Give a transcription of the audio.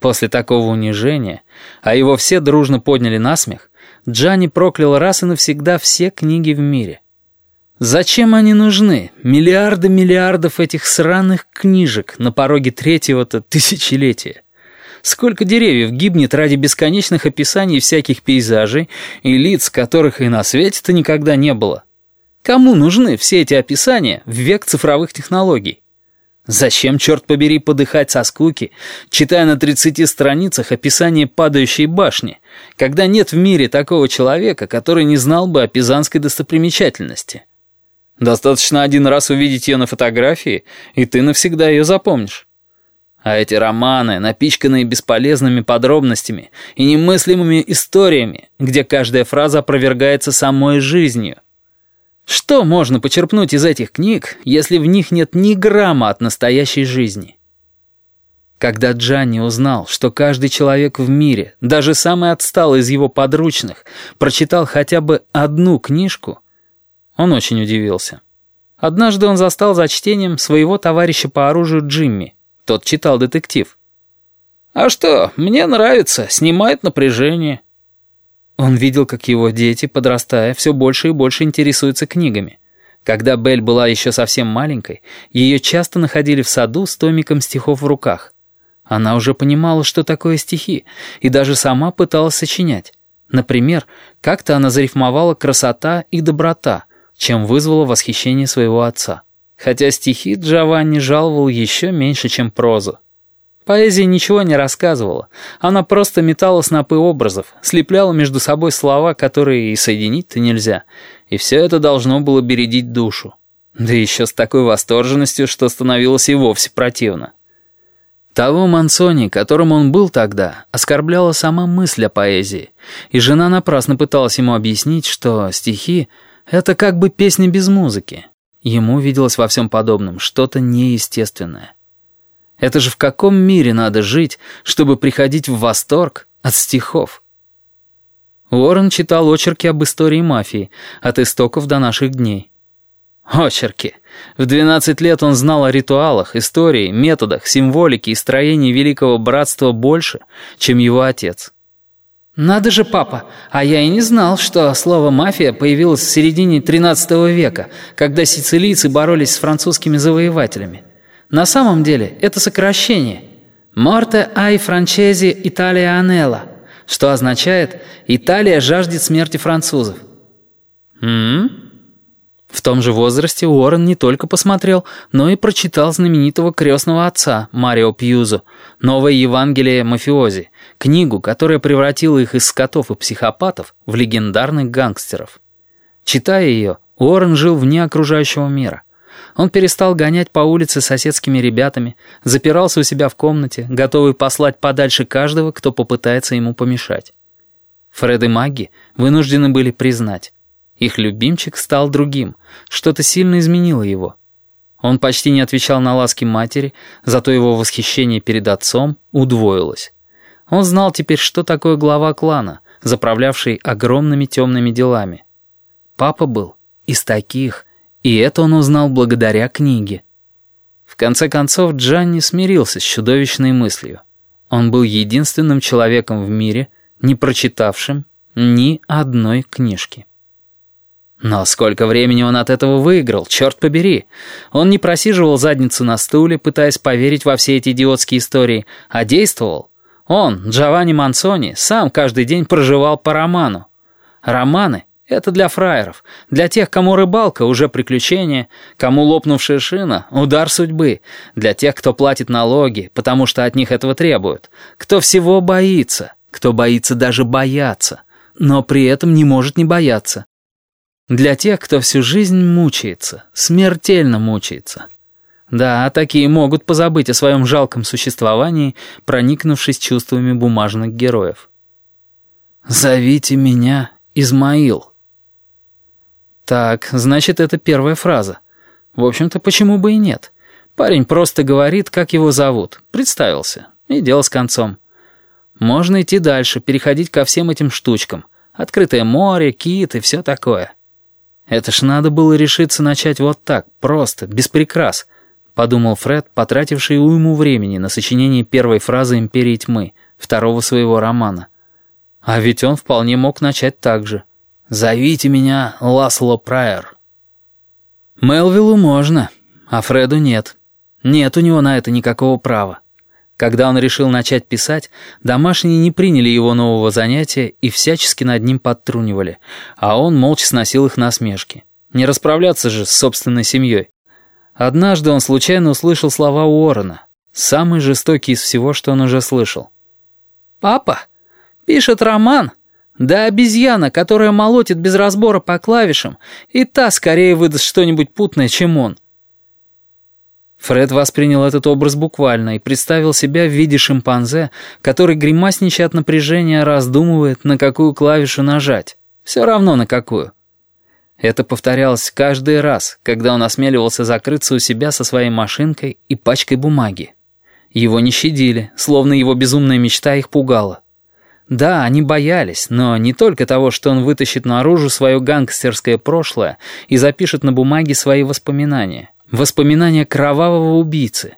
После такого унижения, а его все дружно подняли на смех, Джанни проклял раз и навсегда все книги в мире. Зачем они нужны? Миллиарды миллиардов этих сраных книжек на пороге третьего-то тысячелетия. Сколько деревьев гибнет ради бесконечных описаний всяких пейзажей и лиц, которых и на свете-то никогда не было. Кому нужны все эти описания в век цифровых технологий? Зачем, черт побери, подыхать со скуки, читая на 30 страницах описание падающей башни, когда нет в мире такого человека, который не знал бы о пизанской достопримечательности? Достаточно один раз увидеть ее на фотографии, и ты навсегда ее запомнишь. А эти романы, напичканные бесполезными подробностями и немыслимыми историями, где каждая фраза опровергается самой жизнью, что можно почерпнуть из этих книг, если в них нет ни грамма от настоящей жизни? Когда Джанни узнал, что каждый человек в мире, даже самый отсталый из его подручных, прочитал хотя бы одну книжку, он очень удивился. Однажды он застал за чтением своего товарища по оружию Джимми. Тот читал детектив. «А что, мне нравится, снимает напряжение». Он видел, как его дети, подрастая, все больше и больше интересуются книгами. Когда Белль была еще совсем маленькой, ее часто находили в саду с томиком стихов в руках. Она уже понимала, что такое стихи, и даже сама пыталась сочинять. Например, как-то она зарифмовала «красота» и «доброта», чем вызвала восхищение своего отца. Хотя стихи Джованни жаловал еще меньше, чем прозу. Поэзия ничего не рассказывала. Она просто метала снопы образов, слепляла между собой слова, которые и соединить-то нельзя. И все это должно было бередить душу. Да еще с такой восторженностью, что становилось и вовсе противно. Того Мансони, которым он был тогда, оскорбляла сама мысль о поэзии, и жена напрасно пыталась ему объяснить, что стихи — это как бы песня без музыки. Ему виделось во всем подобном что-то неестественное. Это же в каком мире надо жить, чтобы приходить в восторг от стихов? Уоррен читал очерки об истории мафии, от истоков до наших дней. Очерки. В 12 лет он знал о ритуалах, истории, методах, символике и строении Великого Братства больше, чем его отец. «Надо же, папа, а я и не знал, что слово «мафия» появилось в середине XIII века, когда сицилийцы боролись с французскими завоевателями. На самом деле это сокращение «Morte ai francesi Italia anela», что означает «Италия жаждет смерти французов». М В том же возрасте Уоррен не только посмотрел, но и прочитал знаменитого крестного отца Марио Пьюзо «Новое Евангелие мафиози», книгу, которая превратила их из скотов и психопатов в легендарных гангстеров. Читая ее, Уоррен жил вне окружающего мира. Он перестал гонять по улице соседскими ребятами, запирался у себя в комнате, готовый послать подальше каждого, кто попытается ему помешать. Фред и Магги вынуждены были признать. Их любимчик стал другим, что-то сильно изменило его. Он почти не отвечал на ласки матери, зато его восхищение перед отцом удвоилось. Он знал теперь, что такое глава клана, заправлявший огромными темными делами. Папа был из таких, и это он узнал благодаря книге. В конце концов, Джанни смирился с чудовищной мыслью. Он был единственным человеком в мире, не прочитавшим ни одной книжки. Но сколько времени он от этого выиграл, черт побери. Он не просиживал задницу на стуле, пытаясь поверить во все эти идиотские истории, а действовал. Он, Джованни Мансони, сам каждый день проживал по роману. Романы это для фраеров, для тех, кому рыбалка уже приключение, кому лопнувшая шина — удар судьбы, для тех, кто платит налоги, потому что от них этого требуют, кто всего боится, кто боится даже бояться, но при этом не может не бояться. Для тех, кто всю жизнь мучается, смертельно мучается. Да, такие могут позабыть о своем жалком существовании, проникнувшись чувствами бумажных героев. «Зовите меня Измаил». Так, значит, это первая фраза. В общем-то, почему бы и нет? Парень просто говорит, как его зовут, представился, и дело с концом. Можно идти дальше, переходить ко всем этим штучкам. Открытое море, кит и все такое. Это ж надо было решиться начать вот так, просто, без прикрас. подумал Фред, потративший уйму времени на сочинение первой фразы «Империи тьмы», второго своего романа. А ведь он вполне мог начать так же. «Зовите меня Ласло Прайер». Мелвиллу можно, а Фреду нет. Нет у него на это никакого права. Когда он решил начать писать, домашние не приняли его нового занятия и всячески над ним подтрунивали, а он молча сносил их насмешки. Не расправляться же с собственной семьей. Однажды он случайно услышал слова Уоррена, самый жестокий из всего, что он уже слышал. «Папа пишет роман, да обезьяна, которая молотит без разбора по клавишам, и та скорее выдаст что-нибудь путное, чем он». Фред воспринял этот образ буквально и представил себя в виде шимпанзе, который, гримасничая от напряжения, раздумывает, на какую клавишу нажать. Все равно на какую. Это повторялось каждый раз, когда он осмеливался закрыться у себя со своей машинкой и пачкой бумаги. Его не щадили, словно его безумная мечта их пугала. Да, они боялись, но не только того, что он вытащит наружу свое гангстерское прошлое и запишет на бумаге свои воспоминания. Воспоминания кровавого убийцы,